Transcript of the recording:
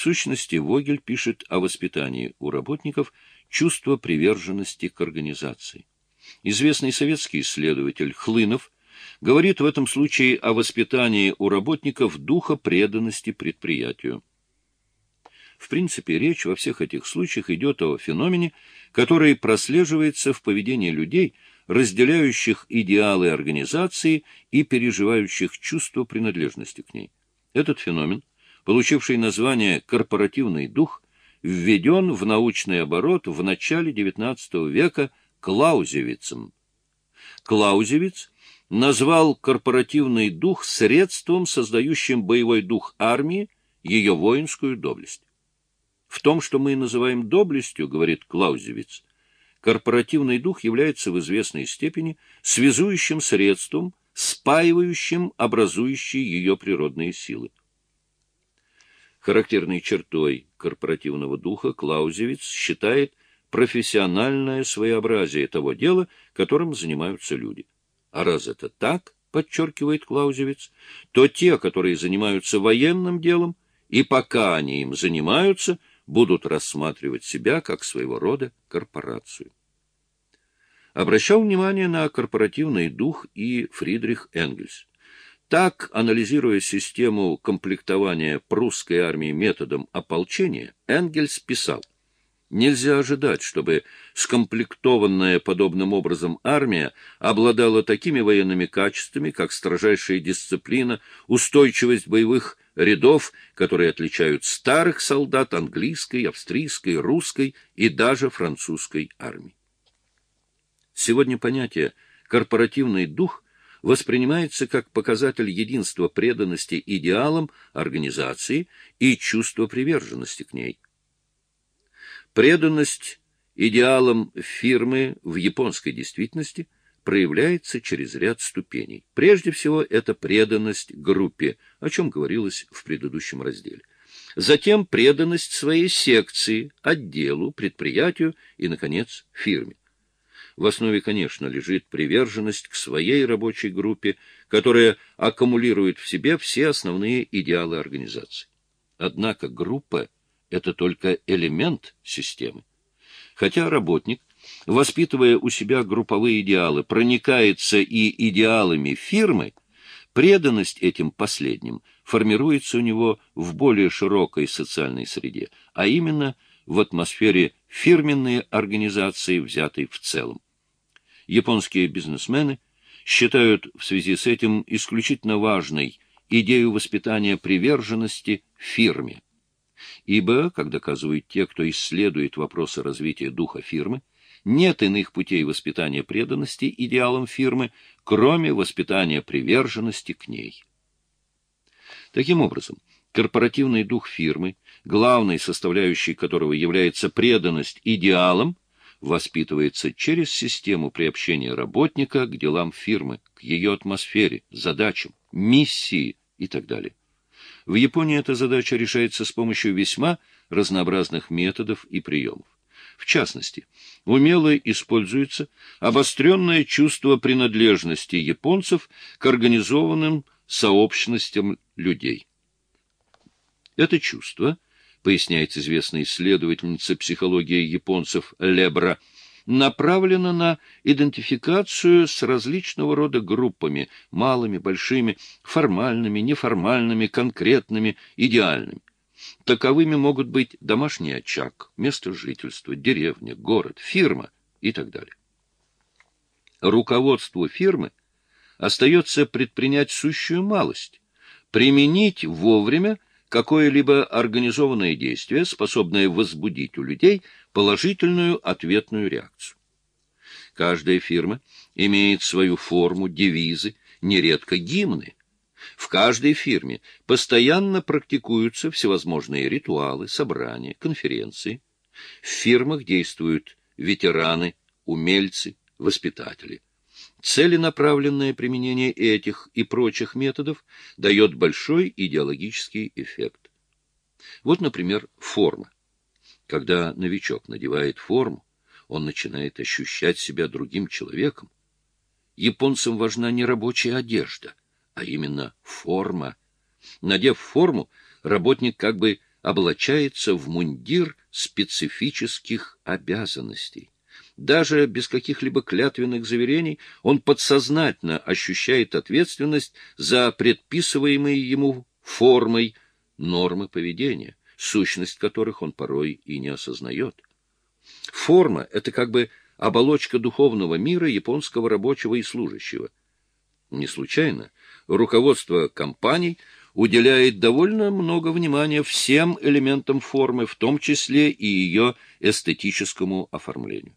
В сущности, Вогель пишет о воспитании у работников чувства приверженности к организации. Известный советский исследователь Хлынов говорит в этом случае о воспитании у работников духа преданности предприятию. В принципе, речь во всех этих случаях идет о феномене, который прослеживается в поведении людей, разделяющих идеалы организации и переживающих чувство принадлежности к ней. Этот феномен, получивший название «корпоративный дух», введен в научный оборот в начале XIX века Клаузевицем. Клаузевиц назвал корпоративный дух средством, создающим боевой дух армии, ее воинскую доблесть. В том, что мы называем доблестью, говорит Клаузевиц, корпоративный дух является в известной степени связующим средством, спаивающим образующие ее природные силы. Характерной чертой корпоративного духа Клаузевиц считает профессиональное своеобразие того дела, которым занимаются люди. А раз это так, подчеркивает Клаузевиц, то те, которые занимаются военным делом, и пока они им занимаются – будут рассматривать себя как своего рода корпорацию. Обращал внимание на корпоративный дух и Фридрих Энгельс. Так, анализируя систему комплектования прусской армии методом ополчения, Энгельс писал, Нельзя ожидать, чтобы скомплектованная подобным образом армия обладала такими военными качествами, как строжайшая дисциплина, устойчивость боевых рядов, которые отличают старых солдат английской, австрийской, русской и даже французской армии. Сегодня понятие «корпоративный дух» воспринимается как показатель единства преданности идеалам организации и чувства приверженности к ней – Преданность идеалам фирмы в японской действительности проявляется через ряд ступеней. Прежде всего, это преданность группе, о чем говорилось в предыдущем разделе. Затем преданность своей секции, отделу, предприятию и, наконец, фирме. В основе, конечно, лежит приверженность к своей рабочей группе, которая аккумулирует в себе все основные идеалы организации. Однако группа – это только элемент системы. Хотя работник, воспитывая у себя групповые идеалы, проникается и идеалами фирмы, преданность этим последним формируется у него в более широкой социальной среде, а именно в атмосфере фирменной организации, взятой в целом. Японские бизнесмены считают в связи с этим исключительно важной идею воспитания приверженности фирме. Ибо, как доказывают те, кто исследует вопросы развития духа фирмы, нет иных путей воспитания преданности идеалам фирмы, кроме воспитания приверженности к ней. Таким образом, корпоративный дух фирмы, главной составляющей которого является преданность идеалам, воспитывается через систему приобщения работника к делам фирмы, к ее атмосфере, задачам, миссии и так далее. В Японии эта задача решается с помощью весьма разнообразных методов и приемов. В частности, умело используется обостренное чувство принадлежности японцев к организованным сообщностям людей. Это чувство, поясняет известная исследовательница психологии японцев Лебра, направлена на идентификацию с различного рода группами, малыми, большими, формальными, неформальными, конкретными, идеальными. Таковыми могут быть домашний очаг, место жительства, деревня, город, фирма и так далее. Руководству фирмы остается предпринять сущую малость, применить вовремя какое-либо организованное действие, способное возбудить у людей положительную ответную реакцию. Каждая фирма имеет свою форму, девизы, нередко гимны. В каждой фирме постоянно практикуются всевозможные ритуалы, собрания, конференции. В фирмах действуют ветераны, умельцы, воспитатели. Целенаправленное применение этих и прочих методов дает большой идеологический эффект. Вот, например, форма. Когда новичок надевает форму, он начинает ощущать себя другим человеком. Японцам важна не рабочая одежда, а именно форма. Надев форму, работник как бы облачается в мундир специфических обязанностей. Даже без каких-либо клятвенных заверений он подсознательно ощущает ответственность за предписываемые ему формой нормы поведения, сущность которых он порой и не осознает. Форма — это как бы оболочка духовного мира японского рабочего и служащего. Не случайно руководство компаний уделяет довольно много внимания всем элементам формы, в том числе и ее эстетическому оформлению.